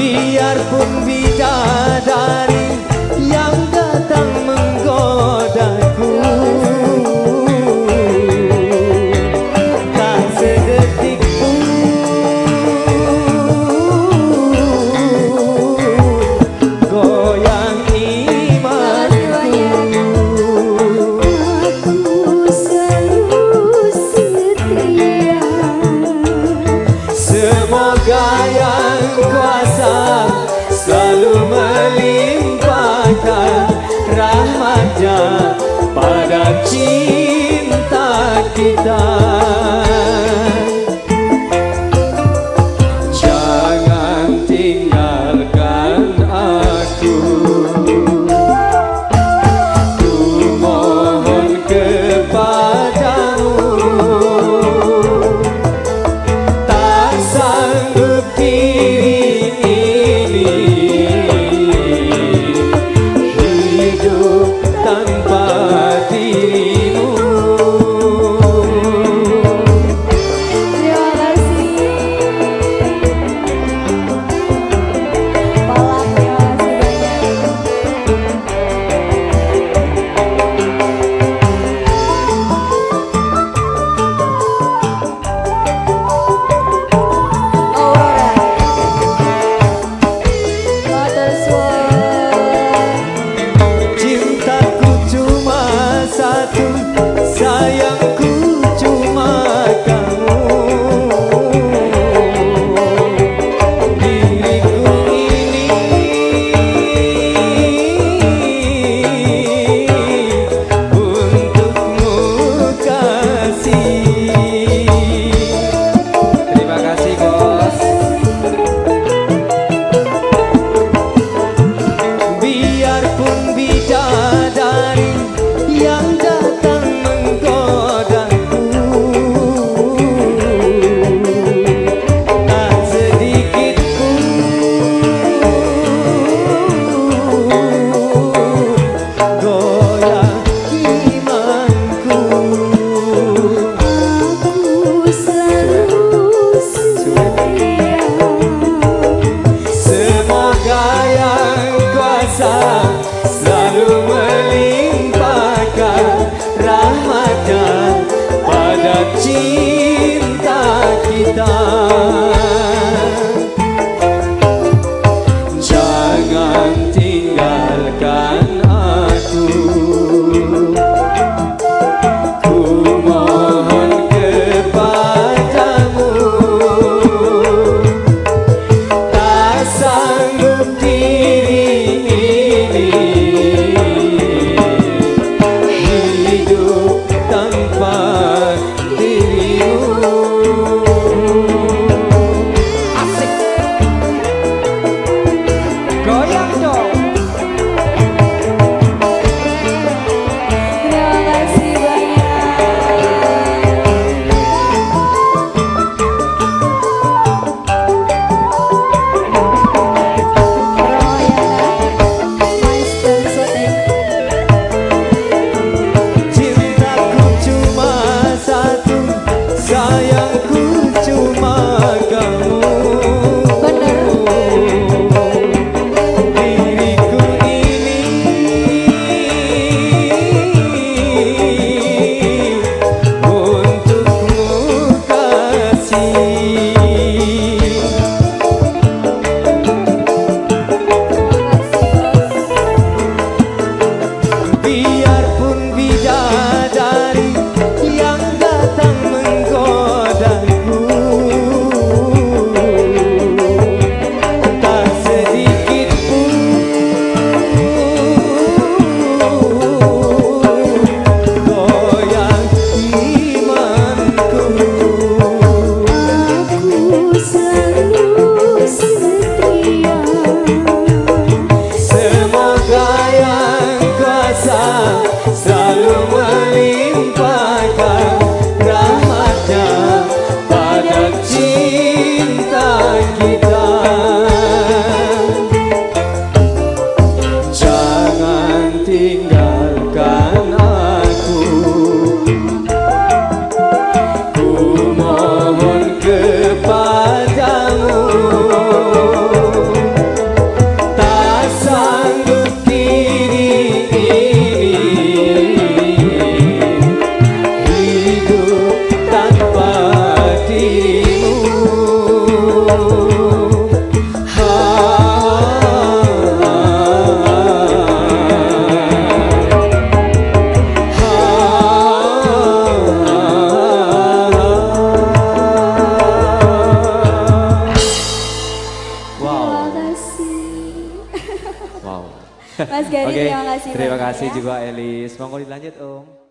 biarpun bidadari Jangan tinggalkan aku mohon kepadamu Tak sanggup Hidup Tanpa aku tinggal Terima kasih. Terima kasih ya. juga Elis. Monggo dilanjut Om.